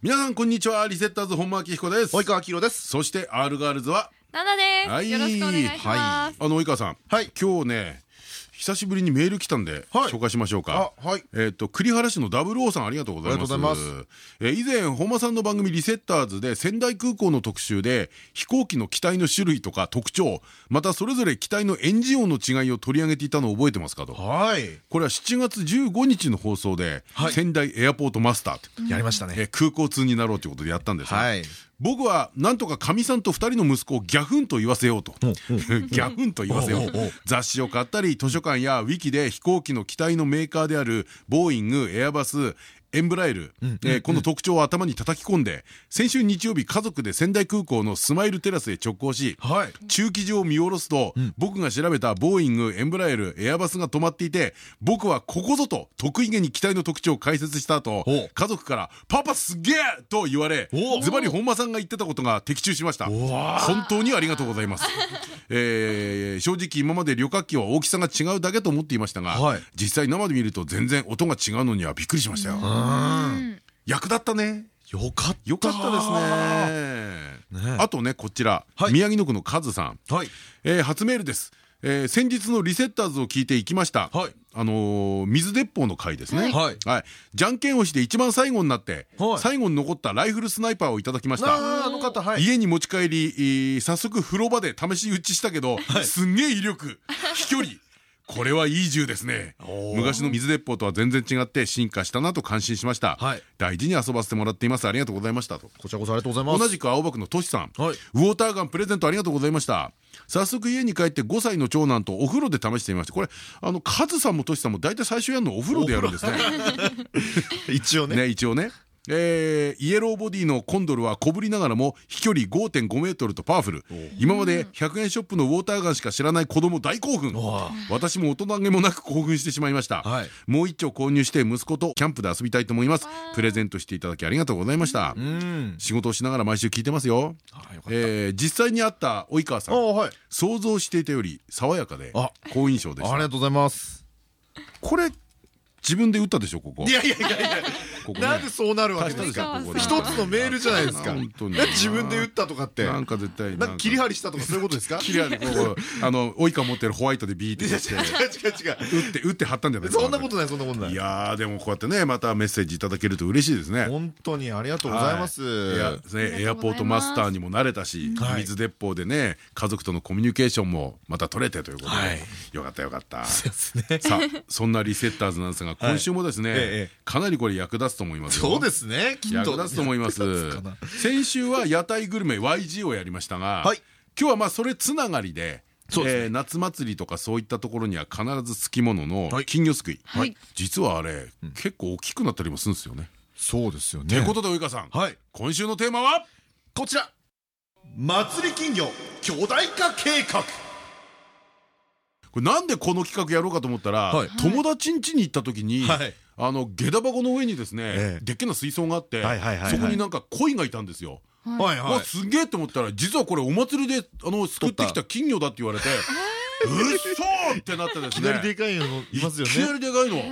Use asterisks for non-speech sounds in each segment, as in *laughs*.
皆さんこんにちは。リセッターズ本間明彦です。及川明です。そして R ガールズはナナです。よろしくお願いします。あの及川さん。はい。今日ね久しぶりにメール来たんではい。紹介しましょうか。あはい。えっと栗原市のダブルオーさんありがとうございます。まえー以前本間さんの番組リセッターズで仙台空港の特集で飛行機の機体の種類とか特徴またそれぞれ機体のエンジン音の違いを取り上げていたのを覚えてますかと。はい。これは7月15日の放送ではい。仙台エアポートマスターやりましたね。えー空港通になろうということでやったんですねはい僕はなんとかかみさんと2人の息子をギャフンと言わせようと。*laughs* ギャフンと言わせよう雑誌を買ったり図書館やウィキで飛行機の機体のメーカーであるボーイングエアバスエンブラエル、えーこの特徴を頭に叩き込んで先週日曜日家族で仙台空港のスマイルテラスへ直行しはい。駐機場を見下ろすと、僕が調べたボーイングエンブラエルエアバスが止まっていて僕はここぞと得意げに機体の特徴を解説した後家族から「パパすげえ!」と言われズバリ本間さんが言ってたことが的中しました。本当にありがとうございます、*laughs* えー正直今まで旅客機は大きさが違うだけと思っていましたが、はい。実際生で見ると全然音が違うのにはびっくりしましたよ。うん役立ったね。よかった。よかったですね。ねあとねこちら、はい。宮城野区のカズさん。はい。えー初メールです。えー先日のリセッターズを聞いていきました。はい。あのー水鉄砲の回ですね。はい。じゃんけんをして一番最後になって、はい。最後に残ったライフルスナイパーをいただきました。家に持ち帰り、えー早速風呂場で試し撃ちしたけど、すんげえ威力。飛距離これはいい銃ですね。昔の水鉄砲とは全然違って進化したなと感心しました、はい。大事に遊ばせてもらっています。ありがとうございました。とこちらこそありがとうございます。同じく青葉区のトシさん、はい。ウォーターガンプレゼントありがとうございました。早速家に帰って5歳の長男とお風呂で試してみました。これあのカズさんもトシさんも大体最初やるのお風呂でやるんですね。*laughs* 一応ね。ね一応ねえーイエローボディのコンドルは小ぶりながらも飛距離5.5メートルとパワフル。今まで100円ショップのウォーターガンしか知らない子供大興奮。わ。私も大人げもなく興奮してしまいました、はい。もう一丁購入して息子とキャンプで遊びたいと思います。プレゼントしていただきありがとうございました。うん。仕事をしながら毎週聞いてますよ。えー実際にあった及川さん。あはい。想像していたより爽やかであ。好印象でした。ありがとうございます。これ自分で打ったでしょここ。いやいやいやいや。ここね。なんでそうなるわけですか？一つのメールじゃないですか。自分で打ったとかって。なんか絶対な。んか切り張りしたとかそういうことですか？切り張りここ *laughs* あの及川持ってるホワイトでビーって違う違う違う。打って打って貼ったんじゃないですかそんなことないそんなことない。いやーでもこうやってねまたメッセージいただけると嬉しいですね。本当にありがとうございます。はい。いやねエアポートマスターにもなれたし、はい。水鉄砲でね家族とのコミュニケーションもまた取れてということで、はい。よかったよかった。ですね。さあそんなリセッターズなんですが今週もですね、ええかなりこれ役立つと思いますよ。そうですね。役立つと思います。先週は屋台グルメ YG をやりましたが、はい。今日はまあそれつながりでえー夏祭りとかそういったところには必ずつきもののはい。金魚すくい、はい。実はあれ、結構大きくなったりもするんですよね。そうですよということで及川さん、はい。今週のテーマはこちら。祭り金魚巨大化計画これなんでこの企画やろうかと思ったら、はい。友達ん家に行った時に、はい。あの下駄箱の上にですね、ええ。でっけな水槽があってはいはいはいはい。そこになんか鯉がいたんですよ。はい。わすげえと思ったら実はこれお祭りであの救ってきた金魚だって言われて「うっそー!」ってなってですいきなりでねかいのいますよね。りでかいの。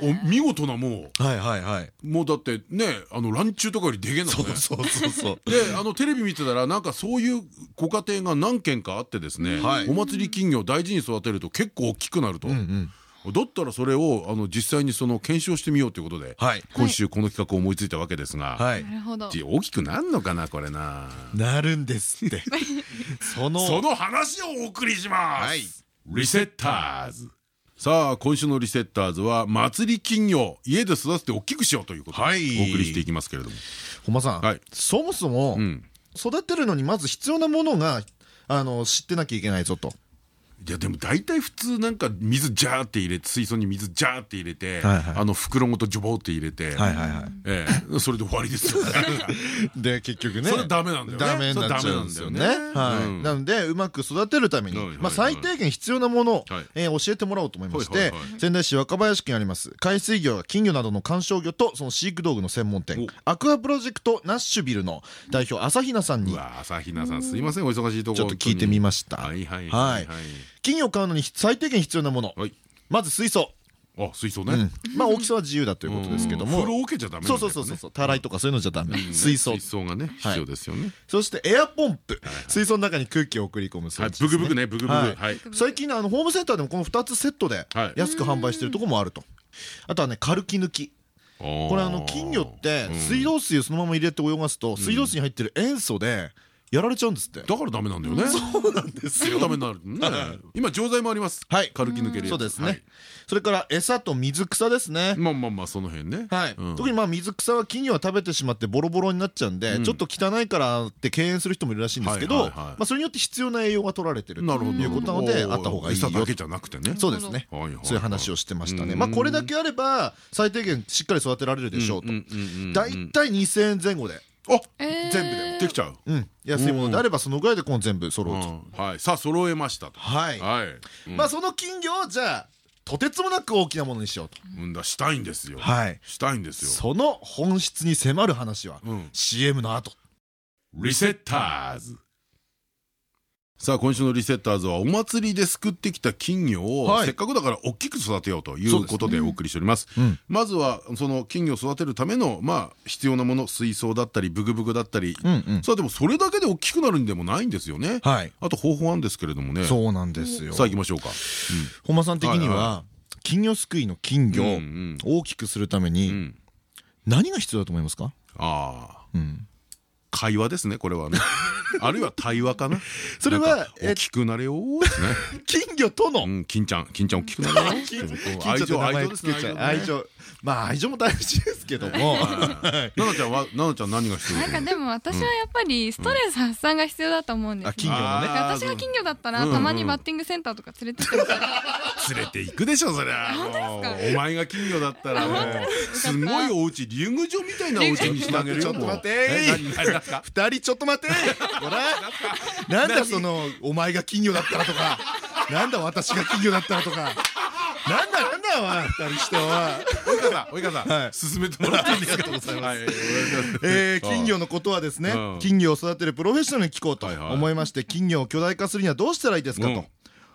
お見事なもはいはいはい。うもうだってねあのランチューとかよりでけえのね。そうそうそうそう *laughs* であのテレビ見てたらなんかそういうご家庭が何軒かあってですね、はい。お祭り金魚を大事に育てると結構大きくなると、うんうん。だったらそれをあの実際にその検証してみようということで、はい。今週この企画を思いついたわけですが、はい。なるほど。大きくなんのかなこれな。なるんですって。*laughs* そのその話をお送りします、はいリセッターズ。さあ今週のリセッターズは祭り金魚家で育てて大きくしようということではい。お送りしていきますけれども、本間さん、はい。そもそも、うん、育てるのにまず必要なものがあの知ってなきゃいけないぞといやでも大体普通なんか水ジャーって入れて水槽に水ジャーって入れてはいはい。あの袋ごとジョボって入れてはいはいはい。ええそれで終わりですよ。ね *laughs* で結局ね。それダメなんだよね。ダメになっちゃうんですよね。はい。なのでうまく育てるためにまあ最低限必要なものをはい。えー教えてもらおうと思いまして仙台市若林区にあります。海水魚や金魚などの観賞魚とその飼育道具の専門店。アクアプロジェクトナッシュビルの代表朝比奈さんに。朝比奈さんすいません。お忙しいとこちょっと聞いてみました。はいはいははい。い金魚を買うのに最低限必要なもの。はい。まず水槽。あ水槽ね。うん。まあ大きさは自由だということですけども。うん。風呂桶じゃダメそうそうそうそう。たらいとかそういうのじゃダメ。水槽。水槽がね必要ですよね。そしてエアポンプ。水槽の中に空気を送り込む装はい。置ブクブクねブクブクはい。はい。最近ねあのホームセンターでもこの2つセットではい。安く販売してるところもあると。あとはねカルキ抜き。ここれあの金魚って水道水をそのまま入れて泳がすと水道水に入ってる塩素でやられちゃうんですって。だからダメなんだよね。そうなんですよ。ダメになる。ね今錠剤もあります。はい。軽き抜けるそうですはい。ねそれから餌と水草ですね。まあまあまあその辺ね。はい。うん。特にまあ水草は金魚は食べてしまってボロボロになっちゃうんでちょっと汚いからって敬遠する人もいるらしいんですけどそれによって必要な栄養が取られてるということなのであった方がいいよ。餌だけじゃなくてね。そうですね。そういう話をしてましたね。うん。まあこれだけあれば最低限しっかり育てられるでしょうと。うんうんうんうんだいたい2000円前後であえー。全部でできちゃう。うん。安いものであればそのぐらいでこの全部揃うと。うん。はい。さあ揃えましたと。はい。はい。うん。まあその金魚をじゃあとてつもなく大きなものにしようと。うん。だしたいんですよ。はい。したいんですよ。その本質に迫る話はうん。CM の後。リセッターズさあ今週のリセッターズはお祭りですくってきた金魚をはい。せっかくだから大きく育てようということでお送りしております。うん。まずはその金魚を育てるためのまあ必要なもの水槽だったりブグブグだったり。うんうん。さあでもそれだけで大きくなるんでもないんですよね。はい。あと方法なんですけれどもね。そうなんですよ。さあ行きましょうか。本間さん的には金魚すくいの金魚をうんうん。大きくするためにうん。何が必要だと思いますか？ああ。うん会話ですねこれはね。*laughs* あるいは対話かな。それは大きくなれよーですね。*laughs* 金魚との？うん金ちゃん金ちゃん大きくなれよ。*laughs* 愛情愛情ですね愛情。愛情。まあ愛情も大事ですけども。奈々ちゃんは奈々ちゃん何が必要なんかでも私はやっぱりストレス発散が必要だと思うんです金魚のね。私が金魚だったらうんたまにバッティングセンターとか連れてって連れて行くでしょそりゃお前が金魚だったらもうすごいお家竜宮城みたいなお家にしてあげるよちょっと待って二人ちょっと待ってほらなんだそのお前が金魚だったらとか。なんだ私が金魚だったらとか。なんだなんだお前二人しては及川さん及川さはい。ん進めてもらってありがとうござい。ます金魚のことはですねうん。金魚を育てるプロフェッショナルに聞こうと思いまして金魚を巨大化するにはどうしたらいいですかうん。と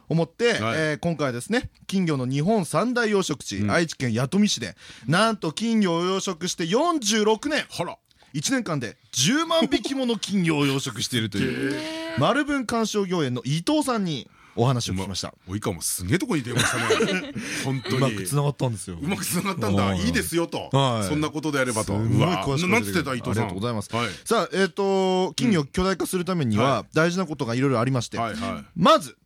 思って、はい。えー今回はですね金魚の日本三大養殖地、愛知県弥富市でなんと金魚を養殖して46年。ほら1年間で10万匹もの金魚を養殖しているという丸文鑑賞業園の伊藤さんにお話を聞きました。及川もすげえとこに電話したね。*laughs* 本当うにまくつながったんですよ。うまくつながったんだ。はい。いいですよと。はい。そんなことであればと。うわなんつってた伊藤さん。ありがとうございます。はい。さあえっと金魚を巨大化するためにはは大事なことがいろいろありましてまず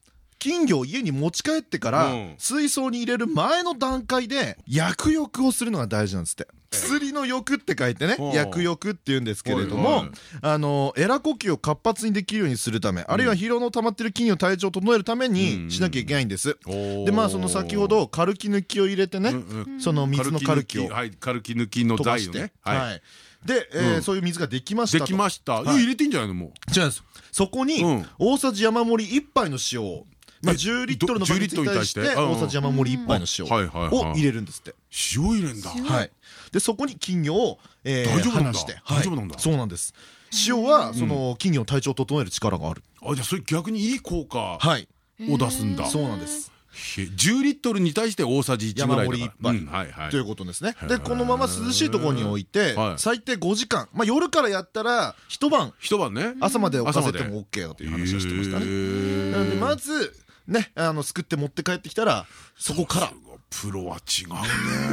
金魚を家に持ち帰ってからうん。水槽に入れる前の段階で薬浴をするのが大事なんですって。薬の欲って書いてねう。ん薬浴って言うんですけれどもあのエラ呼吸を活発にできるようにするためあるいは疲労の溜まってる金魚の体調を整えるためにしなきゃいけないんです。ででまあその先ほどカルキ抜きを入れてねその水のカルキをはいカルキ抜きの台をね。はい。はい。でえーうん。そういう水ができましたでときました。入れてんじゃないのも違うんです。そこにうん。大さじ山盛り1杯の塩を10リットルのバケツに対して10リットルに対して？うん大さじ山盛り1杯の塩を入れるんですって。塩入れんだ。はい。でそこに金魚をえー大丈夫なんだ。離して。大丈夫なんだ。はいそうなんです。塩はその金魚の体調を整える力がある。あじゃあそれ逆にいい効果はい。を出すんだ。そうなんです。へ10リットルに対して大さじ1ぐらいということですね。でこのまま涼しいところに置いてはい。最低5時間。まあ夜からやったら一晩。一晩ね。朝まで置かせても OK だという話をしてましたね。ねなのでまずねあのすくって持って帰ってきたらそこから。プロは違うね。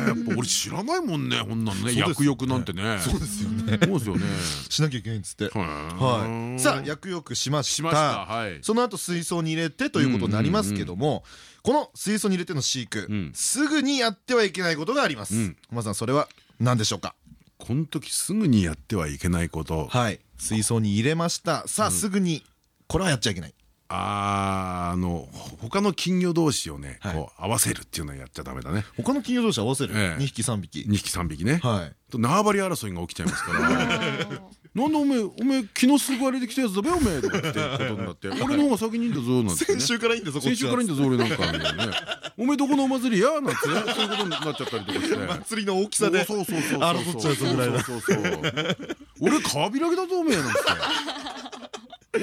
やっぱ俺 *laughs* 知らないもんねこんなのね。薬浴なんてね。そうですよね。そうですよね。しなきゃいけないんですって。ははい。さあ薬浴しまししました。たはい。その後水槽に入れてということになりますけどもこの水槽に入れての飼育うん。すぐにやってはいけないことがあります。うん。駒さんそれは何でしょうか？この時すぐにやってはいけないこと。はい。水槽に入れました。さあすぐにこれはやっちゃいけないあーあの他の金魚同士をねはい。こう合わせるっていうのはやっちゃダメだね。他の金魚同士合わせる？ええ。2匹3匹？2匹3匹ね。はい。と縄張り争いが起きちゃいますから。*laughs* なんでおめえおめえ気のすぐ割れで来たやつだべおめえ。とかってことになって。*laughs* 俺の方が先にいいんだぞなんてね。先週からいいんだぞこっちは。先週からいいんだぞ俺なんかみたいなね。おめえどこのお祭り？やなんてね。そういうことになっちゃったりとかして。祭りの大きさでそうそうそうそう争っちゃうぞぐらいだ。そうそうそう俺川開きだぞおめえなんて *laughs*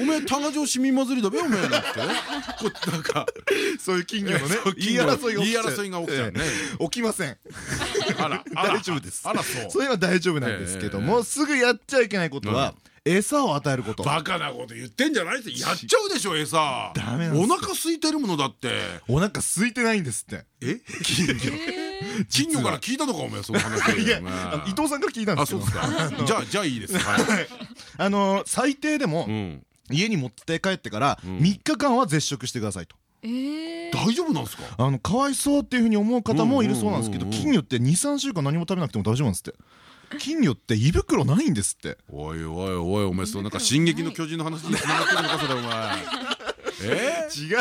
おめえ多賀城市民祭りだべおめえなんて。こうなんかそういう金魚のね言い争いが起き争いが起きちゃうね。ええ。起きません。あらあら *laughs* 大丈夫です。あらそう。それは大丈夫なんですけどえもすぐやっちゃいけないことは餌を与えること。バカなこと言ってんじゃないですやっちゃうでしょ餌。ダメなんですよお腹空いてるものだって。お腹空いてないんですって。え？金魚。金魚から聞いたのかお前その話。いや伊藤さんから聞いたんですけど。あそうですか。じゃあじゃあいいです。はい。*laughs* あの最低でもうん家に持って帰ってからん。3日間は絶食してくださいと。えー。大丈夫なんですか？あのかわいそうっていうふうに思う方もいるそうなんですけど金魚って23週間何も食べなくても大丈夫なんですって。金魚って胃袋ないんですって。おいおいおいお前そうなんか「進撃の巨人」の話につながってるのかそれお前。*laughs* え？違う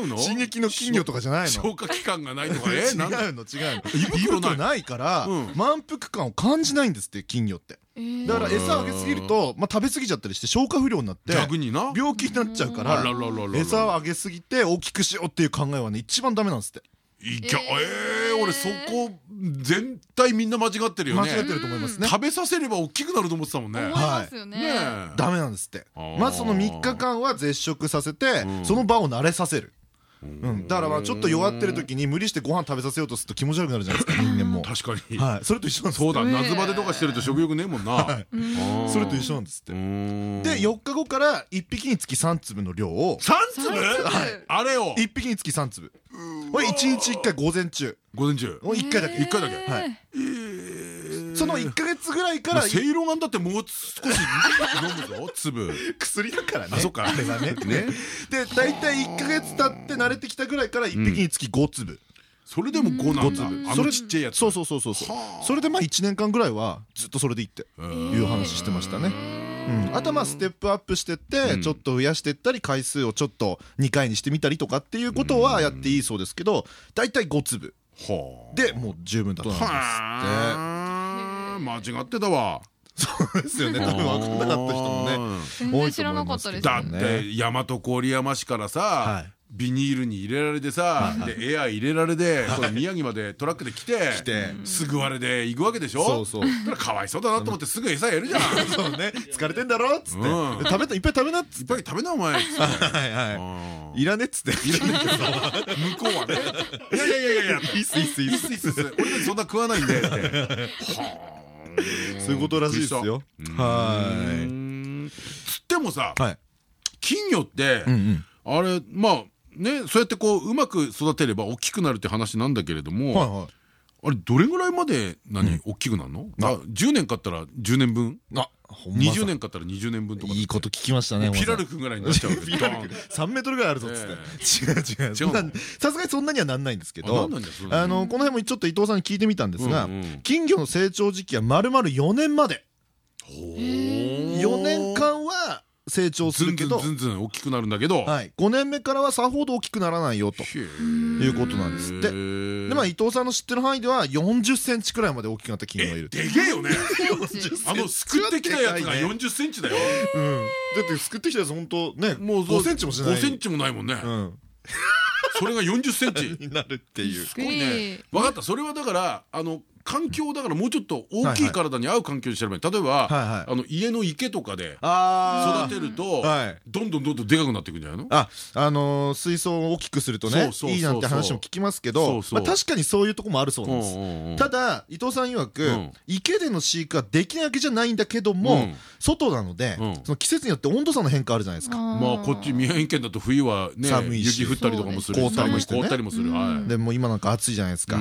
違うの？進撃の金魚とかじゃないの。消化器官がないとかえ？違うの違うの。胃袋ない。ないからうん。満腹感を感じないんですって金魚って。えーだから餌あげすぎるとまあ食べ過ぎちゃったりして消化不良になって逆にな。病気になっちゃうかあら餌をあげすぎて大きくしようっていう考えはね一番ダメなんですって。いきゃえーえー俺そこ全体みんな間違ってるよね。間違ってると思いますね。食べさせれば大きくなると思ってたもんね。思いますよね。ダメなんですって。まずその3日間は絶食させてん。その場を慣れさせるうん。だからまあちょっと弱ってる時に無理してご飯食べさせようとすると気持ち悪くなるじゃないですか人間も。確かに。はい。それと一緒なんです。そうだ。えー夏バテとかしてると食欲ねえもんな。*laughs* それと一緒なんですって。で4日後から1匹につき3粒の量を。三粒？はい。あれを1匹につき3粒。これ1日1回午前中。午前中。もう1回だけ。一回だけ。はい。えーその1か月ぐらいからせいろがんだってもう少し飲むぞ粒。*laughs* 薬だからね。あそっか。あれはね。*laughs* ね。で大体1か月経って慣れてきたぐらいから1匹につき5粒。それでも5なんだ。あのそれちっちゃいやつ。そうそうそうそうそれでまあ1年間ぐらいはずっとそれでいいってうん。いう話してましたね。うん。あとはまあステップアップしてってうん。ちょっと増やしていったり回数をちょっと2回にしてみたりとかっていうことはやっていいそうですけど大体5粒。はあ。でもう十分だとなんです。ってはあ間違ってたわ。そうですよね。多分分かんなかった人もね全然知らなかったですだって大和郡山市からさはい。ビニールに入れられてさでエア入れられて宮城までトラックで来て来て。すぐあれで行くわけでしょ？そうそう。だかわいそうだなと思ってすぐ餌やるじゃん。い *laughs* っそうね疲れてんだろっつって。食べたいっぱい食べなっつって。ぱい食べなお前っつって。はいはうん。いいらねっつって。いらね *laughs* 向こうはね。いやいやいやいや。いやいいっすいいっすいいっすいいっす俺そんな食わないんでってはあそういうことらしいですよ。はうーん。つってもさ金魚ってあれまあねそうやってこううまく育てれば大きくなるって話なんだけれども、あれどれぐらいまで何、大きくなるの？あ10年買ったら10年分？あ20年買ったら20年分とかいいこと聞きましたねピラルルクぐらいになっちゃうわけピラルク3メートルぐらいあるぞっつって。違う違う。さすがにそんなにはなんないんですけあどあのこの辺もちょっと伊藤さんに聞いてみたんですが金魚の成長時期はまるまる4年まで。4 4年間は成長すずんずるけどんずんずん大きくなるんだけど、はい。5年目からはさほど大きくならないよと。へいうことなんですって。ででまあ伊藤さんの知ってる範囲では40センチくらいまで大きくなった金魚がいるでけえよね。あのすくってきたやつがでかいね。40センチだよ。うん。だってすくってきたやつ本当ねもう5センチもしない。5センチもないもんね、うん。それが40センチ。*laughs* になるっていう。すごいね。分かった。それはだからあの環境だからもうちょっと大きい体に合う環境にしたらいい。例えば、家の池とかであ育てると、はい。どんどんどんどんでかくなっていくんじゃないの？ああのー水槽を大きくするとねいいなんて話も聞きますけど確かにそういうとこもあるそうなんです。ただ伊藤さん曰く、うん。池での飼育はできないわけじゃないんだけども、うん。外なので、うん。その季節によって温度差の変化あるじゃないですか。まあこっち宮城県だと冬はね寒いし。雪降ったりとかもする凍ったりもする。はい。でもう今なんか暑いじゃないですか。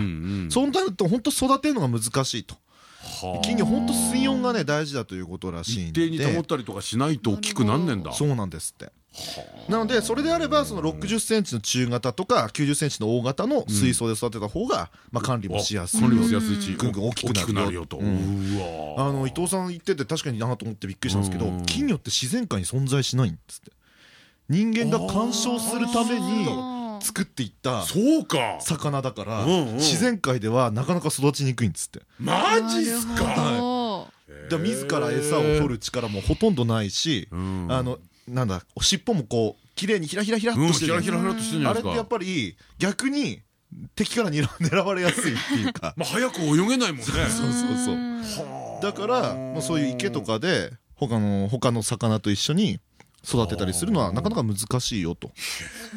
そうなると本当育てるのが難しいと。はあ。金魚本当水温がね大事だということらしいんで。一定に保ったりとかしないと大きくなんねんだ。そうなんですって。なのでそれであればその60センチの中型とか90センチの大型の水槽で育てた方がまあ管理もしやすい。管理もしやすいしぐんぐん大きくなるよ。と。ううんわ。あの伊藤さん言ってて確かになと思ってびっくりしたんですけどうん。金魚って自然界に存在しないんですって。人間が鑑賞するために作っていったそうか。魚だから自然界ではなかなか育ちにくいんですって。マジっすか？ほだから自ら餌を取る力もほとんどないしうん。あのなんだ尻尾もこう綺麗にひらひらひらっうんとしてるヒラヒラヒラっとしてるんじゃないですか。あれってやっぱり逆に敵から狙 *laughs* 狙われやすいっていうか。まあ早く泳げないもんね。*laughs* そうそうそう。うん。だからもうそういう池とかで他の他の魚と一緒に育てたりするのはなかなか難しいよと。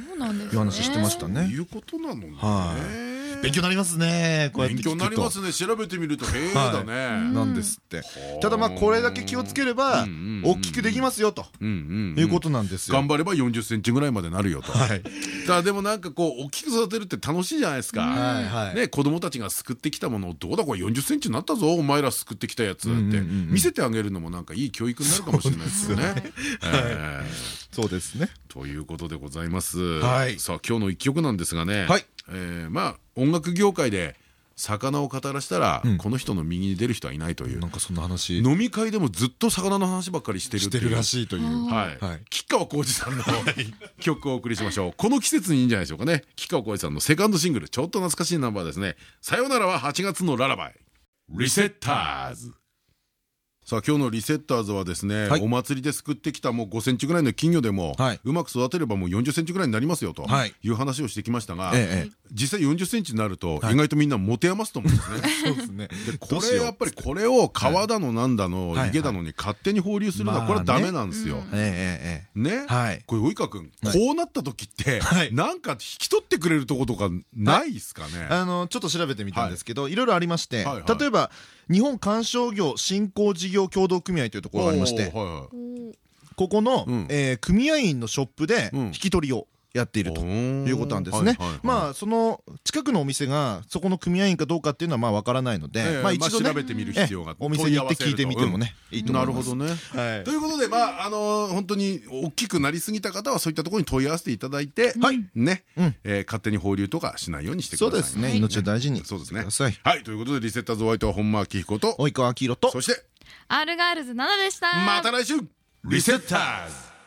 そうなんですね。いう話してましたそうねいうことなのね。はい勉強になりますね。こうやって勉強になりますね。調べてみるとへえだね。となんですって。ただまあこれだけ気をつければ大きくできますよと。いうことなんですよ。頑張れば40センチぐらいまでなるよと。だでもなんかこう大きく育てるって楽しいじゃないですか。ね子供たちがすくってきたものをどうだこれ40センチになったぞお前らすくってきたやつって。見せてあげるのもなんかいい教育になるかもしれないですよね。*laughs* えーそうですね。ということでございます。はい。さあ今日の一曲なんですがね、はい。えーまあ音楽業界で魚を語らしたら、うん。この人の右に出る人はいないという。なんかそんな話。飲み会でもずっと魚の話ばっかりしてるしててるらしいという。はい、はい。吉川晃司さんの曲をお送りしましょう。この季節にいいんじゃないでしょうかね。吉川晃司さんのセカンドシングルちょっと懐かしいナンバーですね「さよならは8月のララバイ」リセッターズさあ今日のリセッターズはですね、はい。お祭りですくってきたもう5センチぐらいの金魚でも、はい。うまく育てればもう40センチぐらいになりますよとはい。いう話をしてきましたが、実際40センチになるとはい。意外とみんな持て余すと思うんですね。え *laughs* そうですね。こどうしよう。れやっぱりこれを川だのなんだのはい。池だのに勝手に放流するのはこれはダメなんですよ。ええええね、はい。これ及川君、はい。こうなった時って、はい。なんか引き取ってくれるとことかないですかね？あのちょっと調べてみたんですけど、い、ろいろありまして、例えば日本観賞業振興事業協同組合というところがありましてここの、うん。えー組合員のショップでうん。引き取りをやっているということなんですねはいはいはい。まあその近くのお店がそこの組合員かどうかっていうのはまあわからないので、ええまあ一度ね調べてみる必要がええお店に行って聞いてみてもね、いいと思ます。ないるほどね。はいということでまああのー本当に大きくなりすぎた方はそういったところに問い合わせていただいて、はいね、うんえー勝手に放流とかしないようにしてください。そうですね。命を大事にそうですねしてください。はいということでリセッターズホワイトは本間明彦と及川明宏とそしてアルガールズ7でしたまた来週リセッターズ